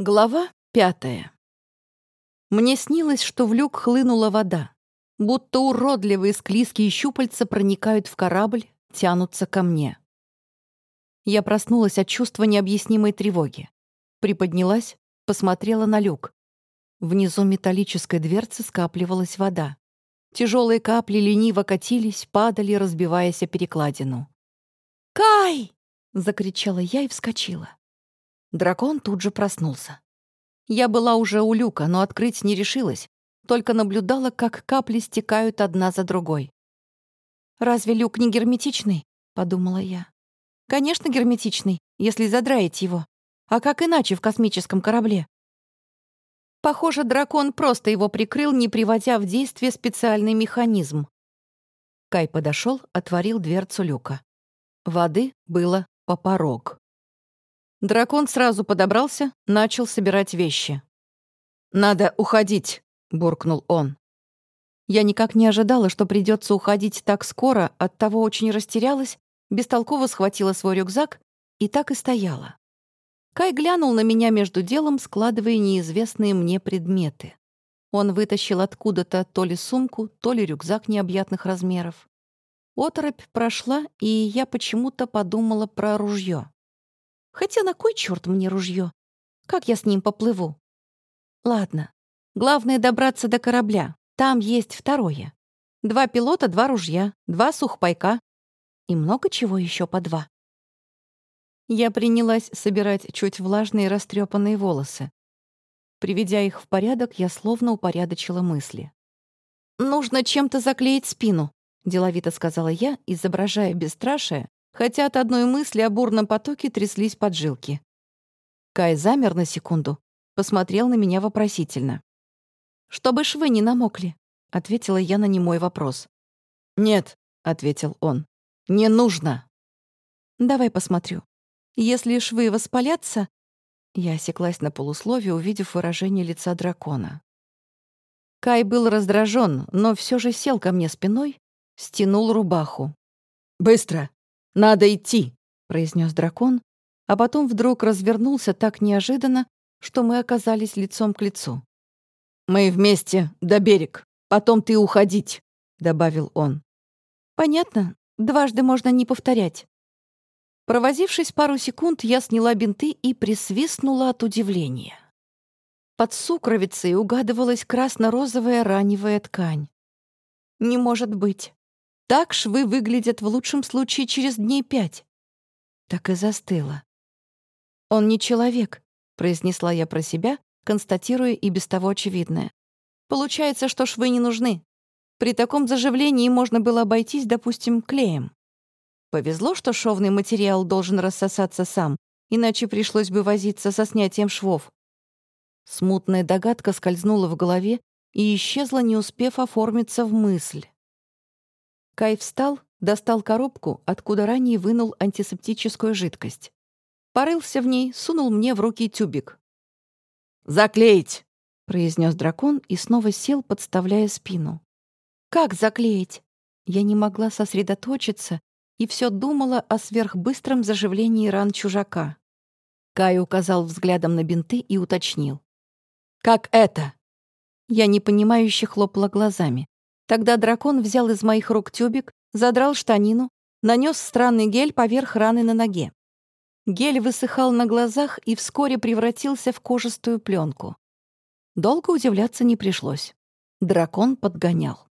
Глава пятая. Мне снилось, что в люк хлынула вода, будто уродливые склизкие щупальца проникают в корабль, тянутся ко мне. Я проснулась от чувства необъяснимой тревоги. Приподнялась, посмотрела на люк. Внизу металлической дверцы скапливалась вода. Тяжелые капли лениво катились, падали, разбиваясь о перекладину. «Кай!» — закричала я и вскочила. Дракон тут же проснулся. Я была уже у люка, но открыть не решилась, только наблюдала, как капли стекают одна за другой. «Разве люк не герметичный?» — подумала я. «Конечно, герметичный, если задраить его. А как иначе в космическом корабле?» Похоже, дракон просто его прикрыл, не приводя в действие специальный механизм. Кай подошел, отворил дверцу люка. Воды было по порог. Дракон сразу подобрался, начал собирать вещи. «Надо уходить», — буркнул он. Я никак не ожидала, что придется уходить так скоро, оттого очень растерялась, бестолково схватила свой рюкзак и так и стояла. Кай глянул на меня между делом, складывая неизвестные мне предметы. Он вытащил откуда-то то ли сумку, то ли рюкзак необъятных размеров. Оторопь прошла, и я почему-то подумала про ружье. Хотя на кой черт мне ружье? Как я с ним поплыву? Ладно. Главное добраться до корабля. Там есть второе. Два пилота, два ружья, два сухпайка. И много чего еще по два. Я принялась собирать чуть влажные растрепанные волосы. Приведя их в порядок, я словно упорядочила мысли. «Нужно чем-то заклеить спину», — деловито сказала я, изображая бесстрашие, хотя от одной мысли о бурном потоке тряслись поджилки. Кай замер на секунду, посмотрел на меня вопросительно. «Чтобы швы не намокли», — ответила я на немой вопрос. «Нет», — ответил он, — «не нужно». «Давай посмотрю. Если швы воспалятся...» Я осеклась на полусловие, увидев выражение лица дракона. Кай был раздражен, но все же сел ко мне спиной, стянул рубаху. «Быстро!» «Надо идти», — произнес дракон, а потом вдруг развернулся так неожиданно, что мы оказались лицом к лицу. «Мы вместе до берег, потом ты уходить», — добавил он. «Понятно, дважды можно не повторять». Провозившись пару секунд, я сняла бинты и присвистнула от удивления. Под сукровицей угадывалась красно-розовая раневая ткань. «Не может быть. Так швы выглядят в лучшем случае через дней пять. Так и застыла. «Он не человек», — произнесла я про себя, констатируя и без того очевидное. «Получается, что швы не нужны. При таком заживлении можно было обойтись, допустим, клеем. Повезло, что шовный материал должен рассосаться сам, иначе пришлось бы возиться со снятием швов. Смутная догадка скользнула в голове и исчезла, не успев оформиться в мысль. Кай встал, достал коробку, откуда ранее вынул антисептическую жидкость. Порылся в ней, сунул мне в руки тюбик. «Заклеить!» — произнес дракон и снова сел, подставляя спину. «Как заклеить?» Я не могла сосредоточиться и все думала о сверхбыстром заживлении ран чужака. Кай указал взглядом на бинты и уточнил. «Как это?» Я непонимающе хлопала глазами. Тогда дракон взял из моих рук тюбик, задрал штанину, нанес странный гель поверх раны на ноге. Гель высыхал на глазах и вскоре превратился в кожистую пленку. Долго удивляться не пришлось. Дракон подгонял.